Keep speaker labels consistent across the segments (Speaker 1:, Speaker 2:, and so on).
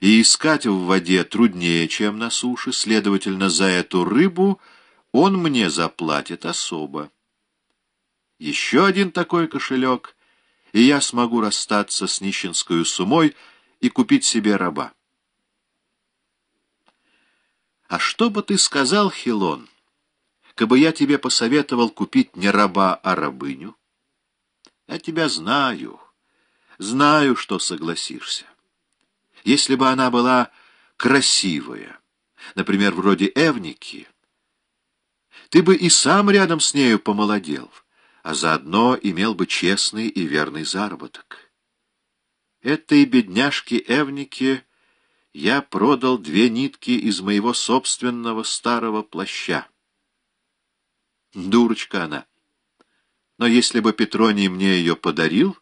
Speaker 1: и искать в воде труднее, чем на суше, следовательно, за эту рыбу он мне заплатит особо. Еще один такой кошелек, и я смогу расстаться с нищенскую сумой и купить себе раба. А что бы ты сказал, Хилон, кабы я тебе посоветовал купить не раба, а рабыню? Я тебя знаю, знаю, что согласишься. Если бы она была красивая, например, вроде Эвники, ты бы и сам рядом с нею помолодел, а заодно имел бы честный и верный заработок. Этой бедняжке Эвнике я продал две нитки из моего собственного старого плаща. Дурочка она. Но если бы Петроний мне ее подарил,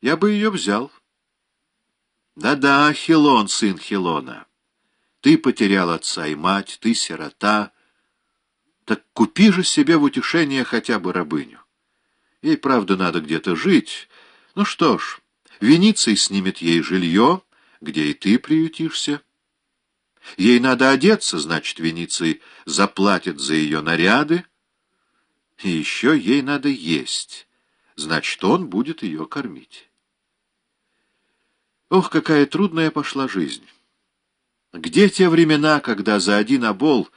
Speaker 1: я бы ее взял. Да-да, Хилон, сын Хилона. Ты потерял отца и мать, ты сирота. Так купи же себе в утешение хотя бы рабыню. Ей, правда, надо где-то жить. Ну что ж, Вениций снимет ей жилье, где и ты приютишься. Ей надо одеться, значит, Вениций заплатит за ее наряды. И еще ей надо есть, значит, он будет ее кормить. Ох, какая трудная пошла жизнь! Где те времена, когда за один обол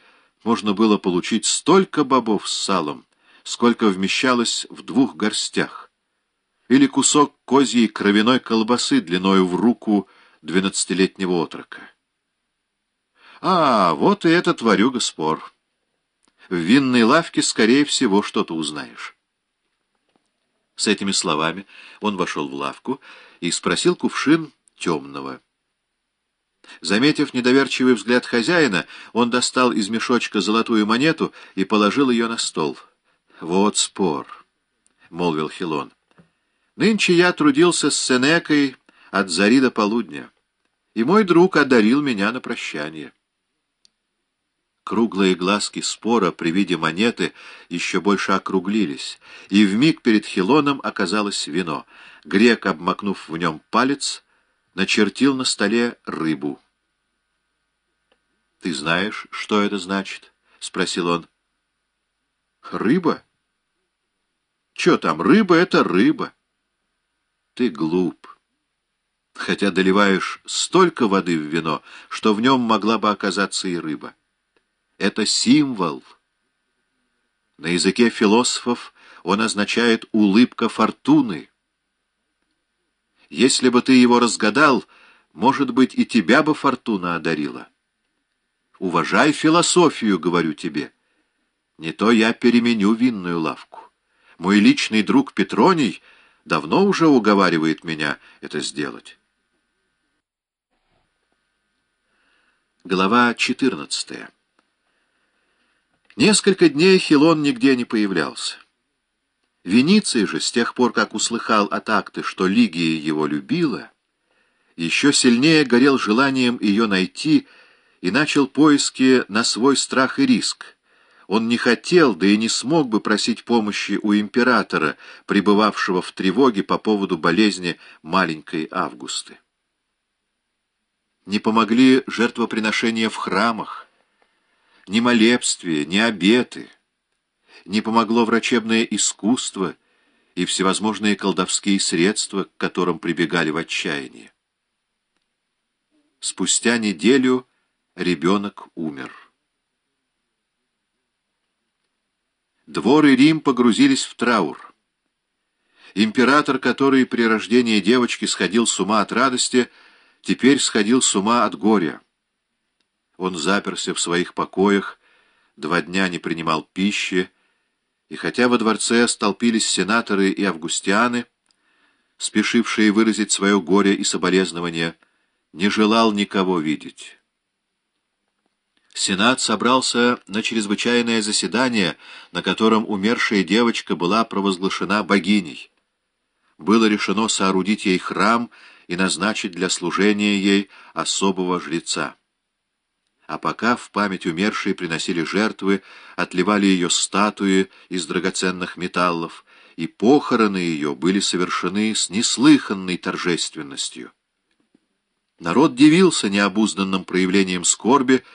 Speaker 1: можно было получить столько бобов с салом, сколько вмещалось в двух горстях? Или кусок козьей кровяной колбасы длиною в руку двенадцатилетнего отрока? А, вот и этот варюга спор. В винной лавке, скорее всего, что-то узнаешь. С этими словами он вошел в лавку и спросил кувшин темного. Заметив недоверчивый взгляд хозяина, он достал из мешочка золотую монету и положил ее на стол. «Вот спор», — молвил Хилон. «Нынче я трудился с Сенекой от зари до полудня, и мой друг одарил меня на прощание». Круглые глазки спора при виде монеты еще больше округлились, и вмиг перед Хилоном оказалось вино. Грек, обмакнув в нем палец, — начертил на столе рыбу. — Ты знаешь, что это значит? — спросил он. — Рыба? — Че там, рыба — это рыба. Ты глуп. Хотя доливаешь столько воды в вино, что в нем могла бы оказаться и рыба. Это символ. На языке философов он означает «улыбка фортуны». Если бы ты его разгадал, может быть, и тебя бы фортуна одарила. Уважай философию, говорю тебе. Не то я переменю винную лавку. Мой личный друг Петроний давно уже уговаривает меня это сделать. Глава 14 Несколько дней Хилон нигде не появлялся. Вениций же, с тех пор, как услыхал от акты, что Лигия его любила, еще сильнее горел желанием ее найти и начал поиски на свой страх и риск. Он не хотел, да и не смог бы просить помощи у императора, пребывавшего в тревоге по поводу болезни маленькой Августы. Не помогли жертвоприношения в храмах, ни молебствия, ни обеты — не помогло врачебное искусство и всевозможные колдовские средства, к которым прибегали в отчаянии. Спустя неделю ребенок умер. Двор и Рим погрузились в траур. Император, который при рождении девочки сходил с ума от радости, теперь сходил с ума от горя. Он заперся в своих покоях, два дня не принимал пищи, и хотя во дворце столпились сенаторы и августианы, спешившие выразить свое горе и соболезнование, не желал никого видеть. Сенат собрался на чрезвычайное заседание, на котором умершая девочка была провозглашена богиней. Было решено соорудить ей храм и назначить для служения ей особого жреца а пока в память умершей приносили жертвы, отливали ее статуи из драгоценных металлов, и похороны ее были совершены с неслыханной торжественностью. Народ дивился необузданным проявлением скорби,